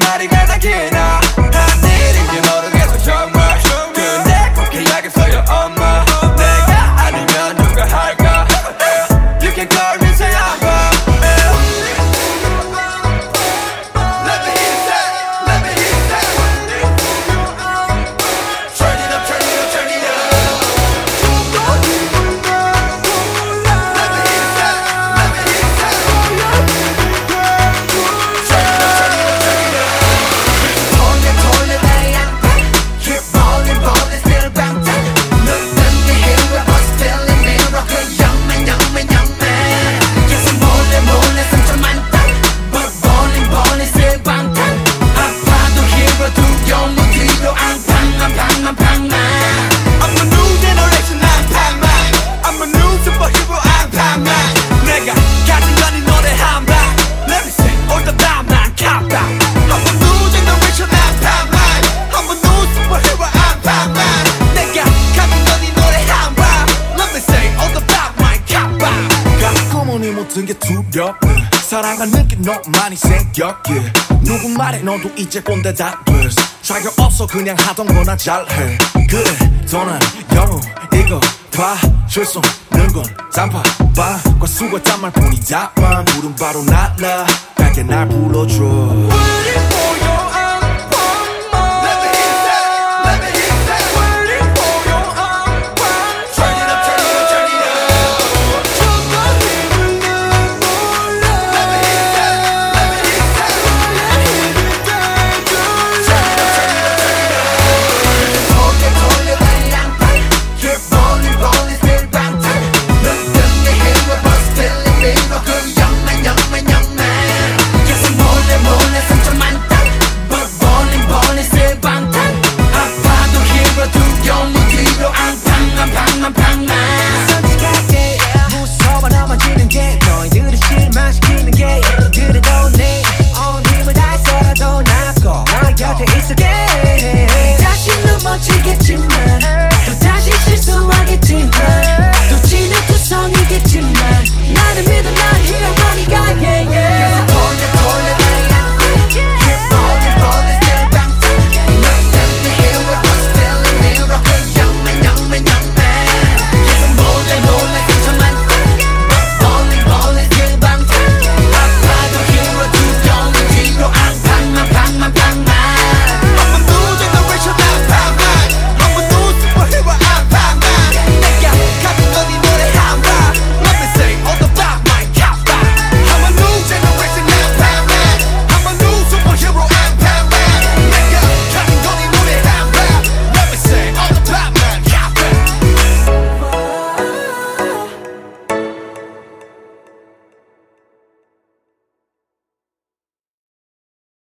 somebody 충격 사랑하는 게너 많이 생겼길 누구 말에 너도 이제 꼰대 답을 자격 없어 그냥 하던 거나 잘해. 그래 더난 영웅 이거 봐줄수 없는 건 짬밥과 수고 짠말 뿐이다만 부른 바로 날라 밝게 날 불러줘.